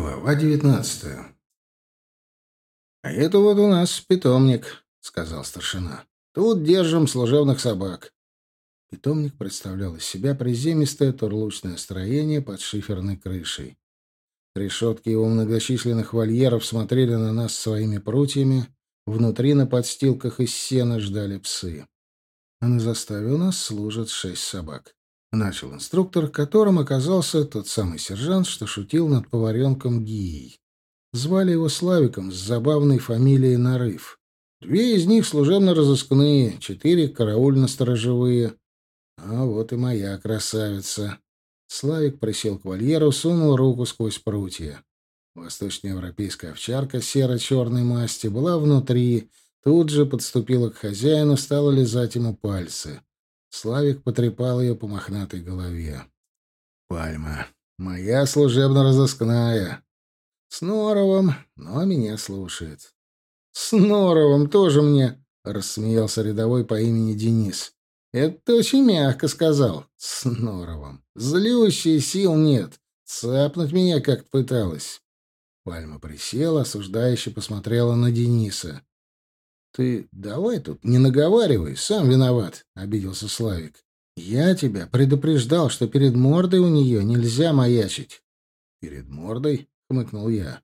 Глава девятнадцатая. «А это вот у нас питомник», — сказал старшина. «Тут держим служебных собак». Питомник представлял из себя приземистое турлучное строение под шиферной крышей. Решетки его многочисленных вольеров смотрели на нас своими прутьями, внутри на подстилках из сена ждали псы. А на заставе у нас служат шесть собак. Начал инструктор, которым оказался тот самый сержант, что шутил над поваренком Гией. Звали его Славиком с забавной фамилией Нарыв. Две из них служебно-розыскные, четыре караульно-сторожевые. А вот и моя красавица. Славик присел к вольеру, сунул руку сквозь прутья. Восточноевропейская овчарка серо-черной масти была внутри, тут же подступила к хозяину, стала лизать ему пальцы. Славик потрепал ее по мохнатой голове. «Пальма, моя служебно-розыскная. С Норовым, но меня слушает». «С Норовым тоже мне», — рассмеялся рядовой по имени Денис. «Это очень мягко сказал. С Норовым. Злющей сил нет. Цапнуть меня как-то пыталась». Пальма присела, осуждающе посмотрела на Дениса. «Ты давай тут не наговаривай, сам виноват», — обиделся Славик. «Я тебя предупреждал, что перед мордой у нее нельзя маячить». «Перед мордой?» — хмыкнул я.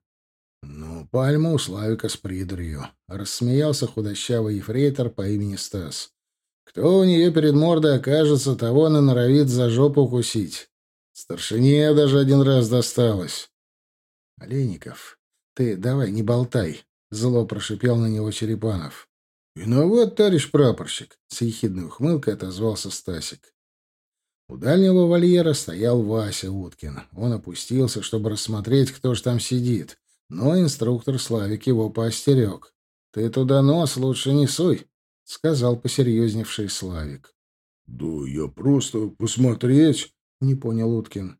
«Ну, пальма у Славика с придурью», — рассмеялся худощавый ефрейтор по имени Стас. «Кто у нее перед мордой окажется, того она норовит за жопу укусить. Старшине даже один раз досталось». «Олейников, ты давай не болтай», Зло прошипел на него Черепанов. «Виноват, товарищ прапорщик!» — с ехидной ухмылкой отозвался Стасик. У дальнего вольера стоял Вася Уткин. Он опустился, чтобы рассмотреть, кто ж там сидит. Но инструктор Славик его поостерег. «Ты туда нос лучше не суй», — сказал посерьезневший Славик. «Да я просто посмотреть», — не понял Уткин.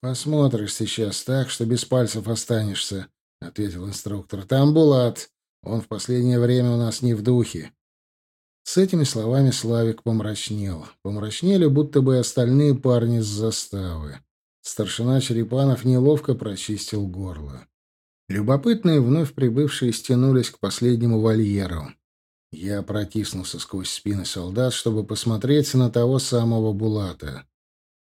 «Посмотришь сейчас так, что без пальцев останешься», — ответил инструктор. «Там Булат. Он в последнее время у нас не в духе». С этими словами Славик помрачнел. Помрачнели, будто бы остальные парни с заставы. Старшина Черепанов неловко прочистил горло. Любопытные вновь прибывшие стянулись к последнему вольеру. Я протиснулся сквозь спины солдат, чтобы посмотреть на того самого Булата.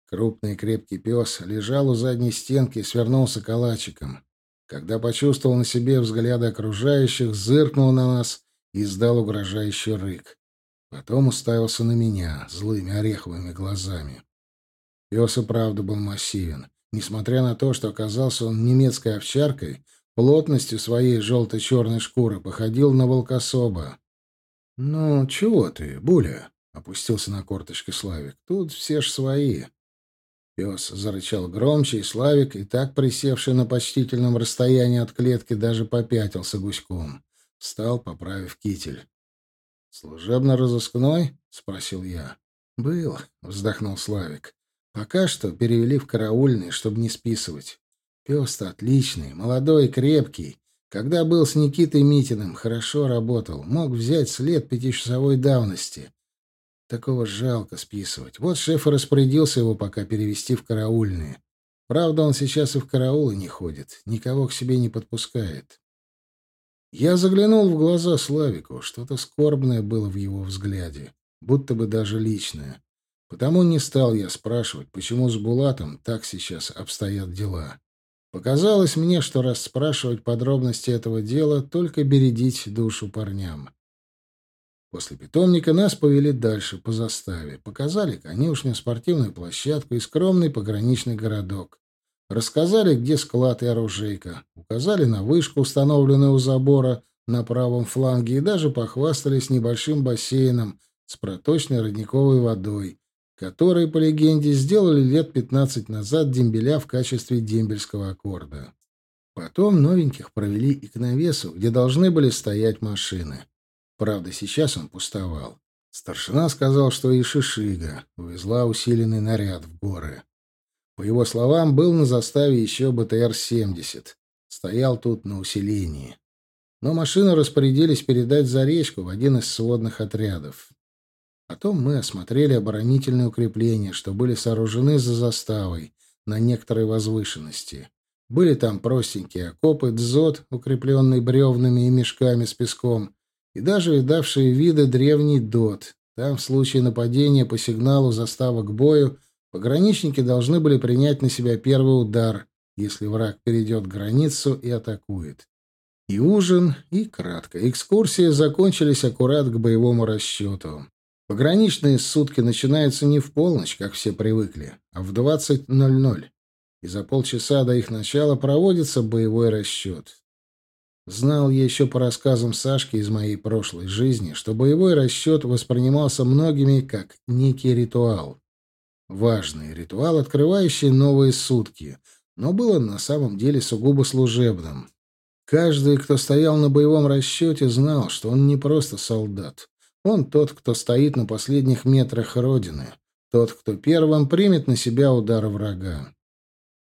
Крупный крепкий пес лежал у задней стенки и свернулся калачиком. Когда почувствовал на себе взгляды окружающих, зыркнул на нас и издал угрожающий рык. Потом уставился на меня злыми ореховыми глазами. Пес и правда был массивен. Несмотря на то, что оказался он немецкой овчаркой, плотностью своей желто-черной шкуры походил на волкособа. — Ну, чего ты, Буля? — опустился на корточки Славик. — Тут все ж свои. Пес зарычал громче, и Славик, и так присевший на почтительном расстоянии от клетки, даже попятился гуськом. Встал, поправив китель. «Служебно-розыскной?» — спросил я. «Был», — вздохнул Славик. «Пока что перевели в караульный, чтобы не списывать. Пес-то отличный, молодой, крепкий. Когда был с Никитой Митиным, хорошо работал. Мог взять след пятичасовой давности. Такого жалко списывать. Вот шеф и распорядился его пока перевести в караульные. Правда, он сейчас и в караулы не ходит, никого к себе не подпускает. Я заглянул в глаза Славику. Что-то скорбное было в его взгляде, будто бы даже личное. Потому не стал я спрашивать, почему с Булатом так сейчас обстоят дела. Показалось мне, что раз спрашивать подробности этого дела, только бередить душу парням. После питомника нас повели дальше, по заставе. Показали конюшню, спортивную площадку и скромный пограничный городок. Рассказали, где склад и оружейка. Указали на вышку, установленную у забора на правом фланге, и даже похвастались небольшим бассейном с проточной родниковой водой, который, по легенде, сделали лет 15 назад дембеля в качестве дембельского аккорда. Потом новеньких провели и к навесу, где должны были стоять машины. Правда, сейчас он пустовал. Старшина сказал, что и Шишига увезла усиленный наряд в горы. По его словам, был на заставе еще БТР-70. Стоял тут на усилении. Но машины распорядились передать за речку в один из сводных отрядов. Потом мы осмотрели оборонительные укрепления, что были сооружены за заставой на некоторой возвышенности. Были там простенькие окопы, дзот, укрепленный бревнами и мешками с песком, и даже видавшие виды древний дот. Там, в случае нападения по сигналу застава к бою, пограничники должны были принять на себя первый удар, если враг перейдет границу и атакует. И ужин, и кратко. Экскурсии закончились аккурат к боевому расчету. Пограничные сутки начинаются не в полночь, как все привыкли, а в 20.00. И за полчаса до их начала проводится боевой расчет. Знал я еще по рассказам Сашки из моей прошлой жизни, что боевой расчет воспринимался многими как некий ритуал. Важный ритуал, открывающий новые сутки, но было на самом деле сугубо служебным. Каждый, кто стоял на боевом расчете, знал, что он не просто солдат. Он тот, кто стоит на последних метрах Родины. Тот, кто первым примет на себя удар врага.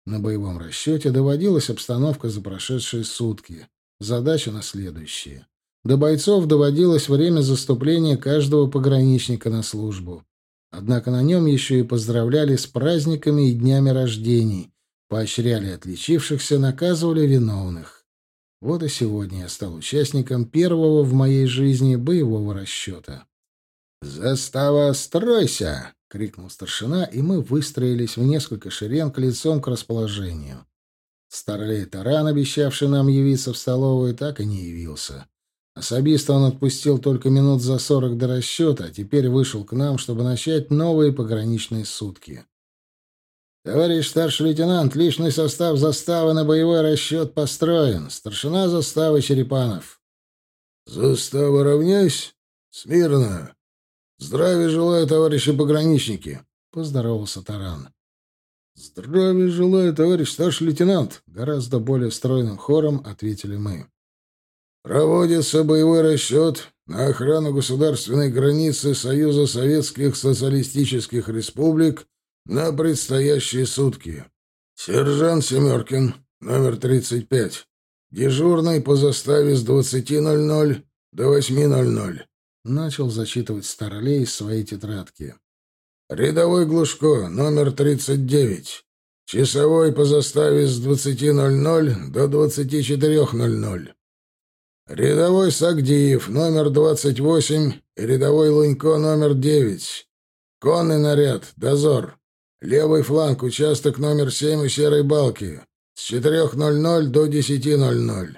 На боевом расчете доводилась обстановка за прошедшие сутки. Задача на следующие. До бойцов доводилось время заступления каждого пограничника на службу. Однако на нем еще и поздравляли с праздниками и днями рождений, поощряли отличившихся, наказывали виновных. Вот и сегодня я стал участником первого в моей жизни боевого расчета. «Застава, стройся!» — крикнул старшина, и мы выстроились в несколько шеренг лицом к расположению. Старлей Таран, обещавший нам явиться в столовую, так и не явился. Особиста он отпустил только минут за сорок до расчета, а теперь вышел к нам, чтобы начать новые пограничные сутки. «Товарищ старший лейтенант, личный состав заставы на боевой расчет построен. Старшина заставы Черепанов». «Застава равняйсь? Смирно. Здравия желаю, товарищи пограничники», — поздоровался Таран. «Здравия желаю, товарищ старший лейтенант», — гораздо более стройным хором ответили мы. «Проводится боевой расчет на охрану государственной границы Союза Советских Социалистических Республик на предстоящие сутки. Сержант Семеркин, номер 35. Дежурный по заставе с 20.00 до 8.00. Начал зачитывать Старлей из своей тетрадки. Рядовой Глушко, номер 39. Часовой по заставе с 20.00 до 24.00. Рядовой Сагдиев, номер 28, и рядовой Лунько, номер 9. Конный наряд, дозор. Левый фланг, участок номер 7 у Серой Балки. С 4.00 до 10.00.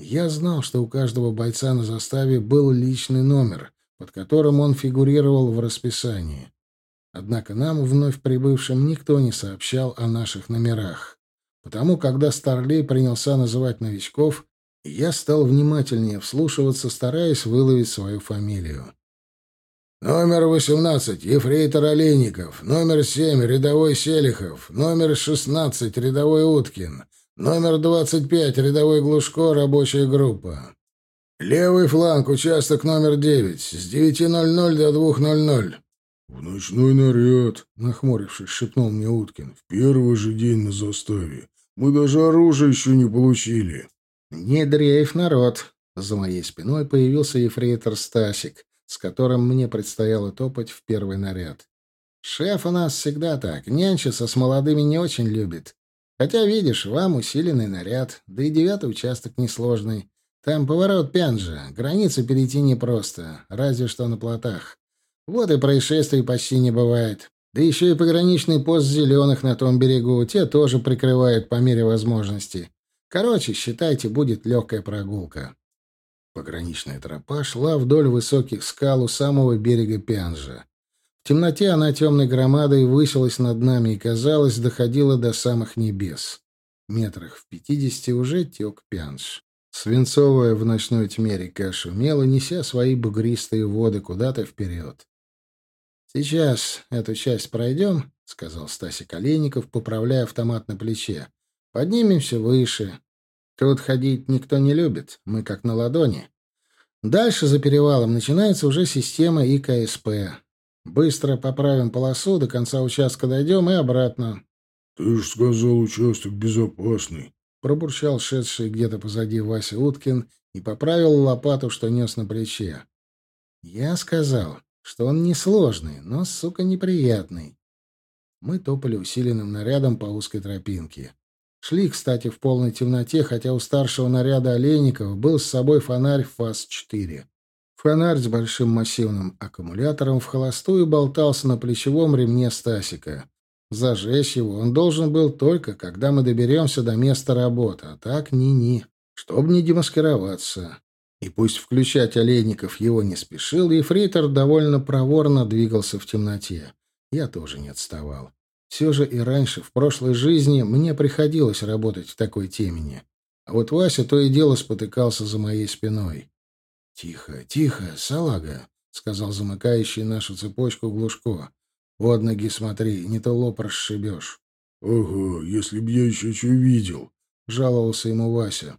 Я знал, что у каждого бойца на заставе был личный номер, под которым он фигурировал в расписании. Однако нам, вновь прибывшим, никто не сообщал о наших номерах. Потому, когда Старлей принялся называть новичков, я стал внимательнее вслушиваться, стараясь выловить свою фамилию. Номер 18 — ефрейтор Олейников. Номер 7 — рядовой Селихов. Номер 16 — рядовой Уткин. Номер 25 — рядовой Глушко, рабочая группа. Левый фланг, участок номер 9, с 9.00 до 2.00. — В ночной наряд, — нахмурившись, шепнул мне Уткин. — В первый же день на заставе. Мы даже оружие еще не получили. — Не дрейф, народ. За моей спиной появился ефрейтор Стасик с которым мне предстояло топать в первый наряд. Шеф у нас всегда так, нянчиться с молодыми не очень любит. Хотя, видишь, вам усиленный наряд, да и девятый участок несложный. Там поворот Пянджа, границу перейти непросто, разве что на плотах. Вот и происшествий почти не бывает. Да еще и пограничный пост зеленых на том берегу, те тоже прикрывают по мере возможности. Короче, считайте, будет легкая прогулка. Пограничная тропа шла вдоль высоких скал у самого берега Пянжа. В темноте она темной громадой высилась над нами и, казалось, доходила до самых небес. Метрах в пятидесяти уже тек Пянж. Свинцовая в ночной тьме река шумела, неся свои бугристые воды куда-то вперед. «Сейчас эту часть пройдем», — сказал Стасик Олейников, поправляя автомат на плече. «Поднимемся выше. Тут ходить никто не любит, мы как на ладони. Дальше за перевалом начинается уже система ИКСП. Быстро поправим полосу, до конца участка дойдем и обратно. — Ты ж сказал, участок безопасный, — пробурчал шедший где-то позади Вася Уткин и поправил лопату, что нес на плече. Я сказал, что он несложный, но, сука, неприятный. Мы топали усиленным нарядом по узкой тропинке. Шли, кстати, в полной темноте, хотя у старшего наряда Олейников был с собой фонарь ФАС-4. Фонарь с большим массивным аккумулятором в холостую болтался на плечевом ремне Стасика. Зажечь его он должен был только, когда мы доберемся до места работы, а так ни-ни, чтобы не демаскироваться. И пусть включать олейников его не спешил, ефрейтор довольно проворно двигался в темноте. Я тоже не отставал. Все же и раньше, в прошлой жизни, мне приходилось работать в такой темени. А вот Вася то и дело спотыкался за моей спиной. «Тихо, тихо, салага», — сказал замыкающий нашу цепочку Глушко. «Под ноги смотри, не то лоб расшибешь». «Ага, если б я еще что видел», — жаловался ему Вася.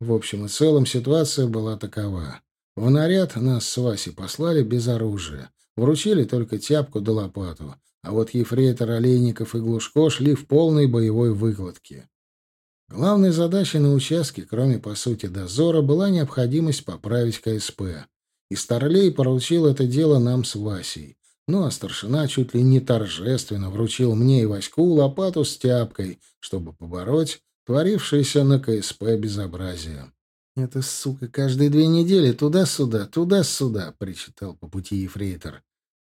В общем и целом ситуация была такова. В наряд нас с Васей послали без оружия. Вручили только тяпку да лопату. А вот ефрейтор Олейников и Глушко шли в полной боевой выкладке. Главной задачей на участке, кроме, по сути, дозора, была необходимость поправить КСП. И Старлей поручил это дело нам с Васей. Ну, а старшина чуть ли не торжественно вручил мне и Ваську лопату с тяпкой, чтобы побороть творившееся на КСП безобразие. «Это, сука, каждые две недели туда-сюда, туда-сюда», — причитал по пути ефрейтор.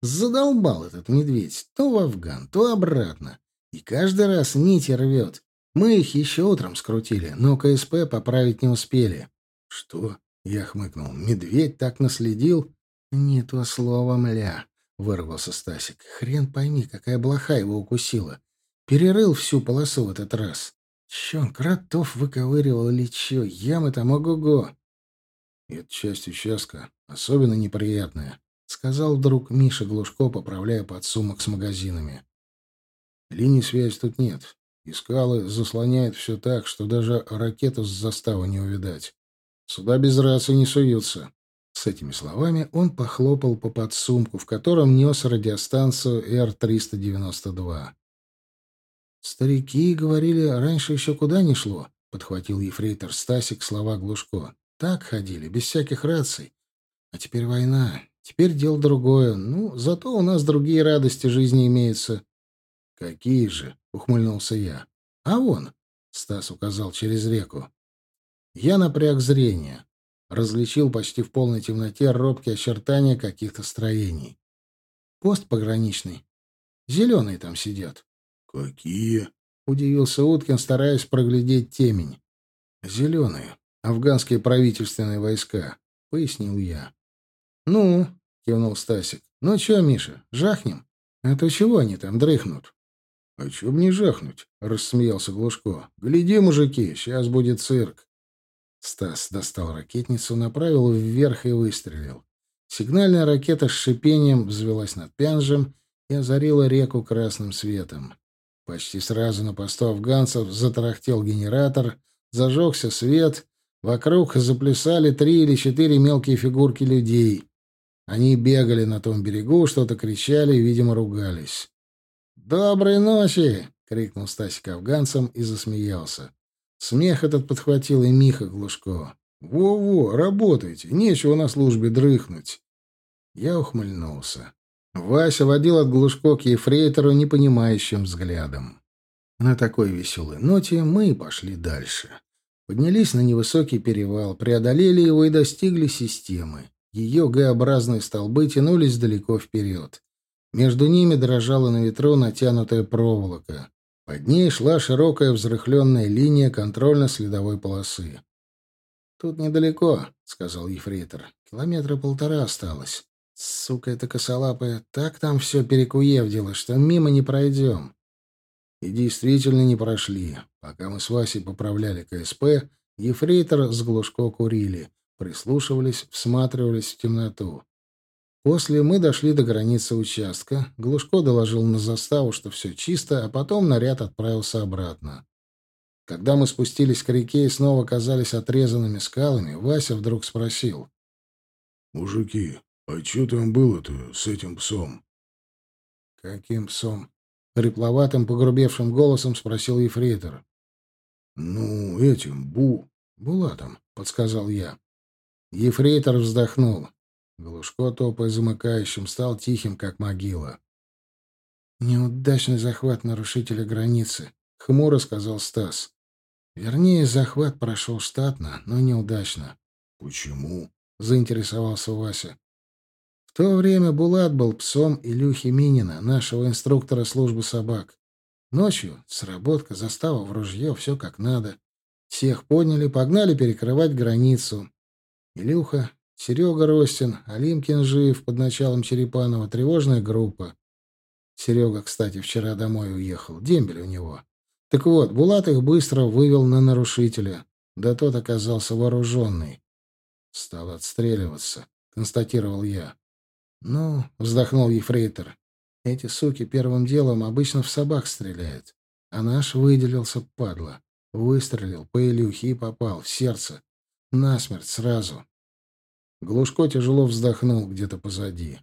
«Задолбал этот медведь. То в Афган, то обратно. И каждый раз нити рвет. Мы их еще утром скрутили, но КСП поправить не успели». «Что?» — я хмыкнул. «Медведь так наследил?» «Не то слово, мля», — вырвался Стасик. «Хрен пойми, какая блоха его укусила. Перерыл всю полосу в этот раз. Чё, кротов выковыривал или чё? Ямы там ого-го. Эта часть участка особенно неприятная, — сказал вдруг Миша Глушко, поправляя подсумок с магазинами. Линии связи тут нет. И скалы заслоняют все так, что даже ракету с заставы не увидать. Сюда без рации не суются. С этими словами он похлопал по подсумку, в котором нес радиостанцию Р-392. «Старики говорили, раньше еще куда не шло», — подхватил ефрейтор Стасик слова Глушко. «Так ходили, без всяких раций. А теперь война. Теперь дело другое. Ну, зато у нас другие радости жизни имеются». «Какие же?» — ухмыльнулся я. «А вон», — Стас указал через реку. Я напряг зрение. Различил почти в полной темноте робкие очертания каких-то строений. Пост пограничный. Зеленые там сидят. «Какие?» — удивился Уткин, стараясь проглядеть темень. «Зеленые. Афганские правительственные войска», — пояснил я. «Ну?» — кивнул Стасик. «Ну чё, Миша, жахнем? А то чего они там дрыхнут?» «А чё б не жахнуть?» — рассмеялся Глушко. «Гляди, мужики, сейчас будет цирк». Стас достал ракетницу, направил вверх и выстрелил. Сигнальная ракета с шипением взвелась над Пянжем и озарила реку красным светом. Почти сразу на посту афганцев затарахтел генератор, зажегся свет, вокруг заплясали три или четыре мелкие фигурки людей. Они бегали на том берегу, что-то кричали и, видимо, ругались. «Доброй ночи!» — крикнул Стасик афганцам и засмеялся. Смех этот подхватил и Миха Глушко. «Во-во, работайте, нечего на службе дрыхнуть!» Я ухмыльнулся. Вася водил от Глушко к ефрейтору непонимающим взглядом. На такой веселой ноте мы и пошли дальше. Поднялись на невысокий перевал, преодолели его и достигли системы. Ее Г-образные столбы тянулись далеко вперед. Между ними дрожала на ветру натянутая проволока. Под ней шла широкая взрыхленная линия контрольно-следовой полосы. «Тут недалеко», — сказал ефрейтор. «Километра полтора осталось. Сука эта косолапая, так там все перекуевдила, что мимо не пройдем. И действительно не прошли. Пока мы с Васей поправляли КСП, ефрейтор с Глушко курили, прислушивались, всматривались в темноту. После мы дошли до границы участка. Глушко доложил на заставу, что все чисто, а потом наряд отправился обратно. Когда мы спустились к реке и снова оказались отрезанными скалами, Вася вдруг спросил. «Мужики, «А что там было-то с этим псом?» «Каким псом?» — хрипловатым, погрубевшим голосом спросил ефрейтор. «Ну, этим, Бу...» «Булатом», — подсказал я. Ефрейтор вздохнул. Глушко, топая замыкающим, стал тихим, как могила. «Неудачный захват нарушителя границы», — хмуро сказал Стас. Вернее, захват прошел штатно, но неудачно. «Почему?» — заинтересовался Вася. То время Булат был псом Илюхи Минина, нашего инструктора службы собак. Ночью сработка, застава в ружье, все как надо. Всех подняли, погнали перекрывать границу. Илюха, Серега Ростин, Алимкин жив под началом Черепанова, тревожная группа. Серега, кстати, вчера домой уехал. Дембель у него. Так вот, Булат их быстро вывел на нарушителя. Да тот оказался вооруженный. Стал отстреливаться, констатировал я. Ну, вздохнул ефрейтор. Эти суки первым делом обычно в собак стреляют. А наш выделился, падла. Выстрелил по Илюхе и попал в сердце. Насмерть сразу. Глушко тяжело вздохнул где-то позади.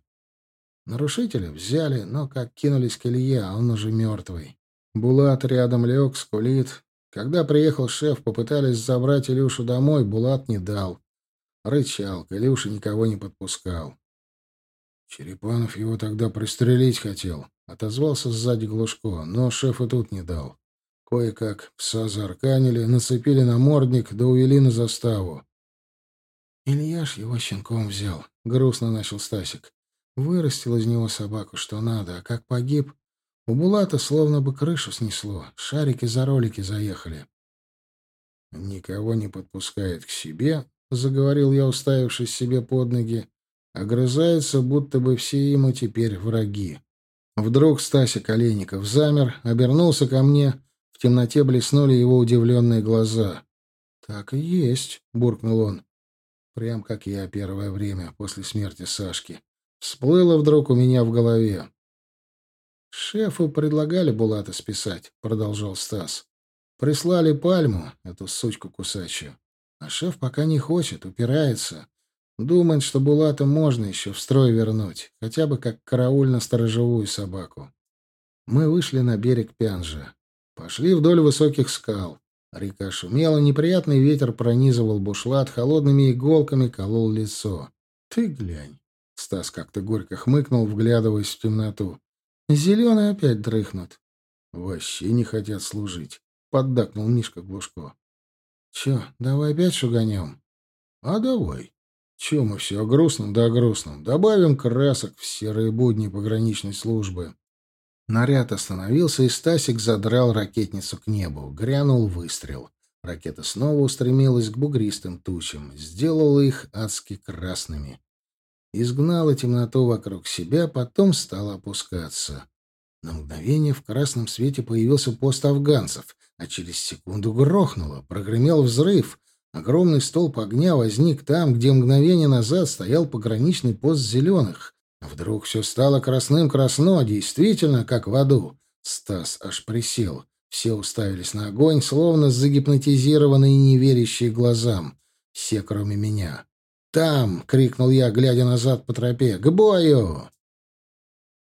Нарушителя взяли, но как кинулись к Илье, а он уже мертвый. Булат рядом лег, скулит. Когда приехал шеф, попытались забрать Илюшу домой, Булат не дал. Рычал, к никого не подпускал. Черепанов его тогда пристрелить хотел. Отозвался сзади Глушко, но шеф и тут не дал. Кое-как пса заарканили, нацепили намордник, да увели на заставу. Ильяш его щенком взял. Грустно начал Стасик. Вырастил из него собаку, что надо, а как погиб, у Булата словно бы крышу снесло, шарики за ролики заехали. «Никого не подпускает к себе», — заговорил я, уставившись себе под ноги, огрызается, будто бы все ему теперь враги. Вдруг Стасик Олейников замер, обернулся ко мне, в темноте блеснули его удивленные глаза. «Так и есть», — буркнул он. Прям как я первое время после смерти Сашки. Всплыло вдруг у меня в голове. «Шефу предлагали Булата списать», — продолжал Стас. «Прислали пальму, эту сучку кусачью. А шеф пока не хочет, упирается. Думает, что Булата можно еще в строй вернуть, хотя бы как караульно-сторожевую собаку. Мы вышли на берег Пянжа. Пошли вдоль высоких скал. Река шумела, неприятный ветер пронизывал бушлат, холодными иголками колол лицо. «Ты глянь!» Стас как-то горько хмыкнул, вглядываясь в темноту. «Зеленые опять дрыхнут». «Вообще не хотят служить», — поддакнул Мишка Глушко. «Че, давай опять шуганем?» «А давай. Че мы все о грустном да о грустном? Добавим красок в серые будни пограничной службы». Наряд остановился, и Стасик задрал ракетницу к небу. Грянул выстрел. Ракета снова устремилась к бугристым тучам, сделала их адски красными изгнала темноту вокруг себя, потом стала опускаться. На мгновение в красном свете появился пост афганцев, а через секунду грохнуло, прогремел взрыв. Огромный столб огня возник там, где мгновение назад стоял пограничный пост зеленых. Вдруг все стало красным-красно, действительно, как в аду. Стас аж присел. Все уставились на огонь, словно загипнотизированные и неверящие глазам. Все, кроме меня. «Там!» — крикнул я, глядя назад по тропе. «К бою!»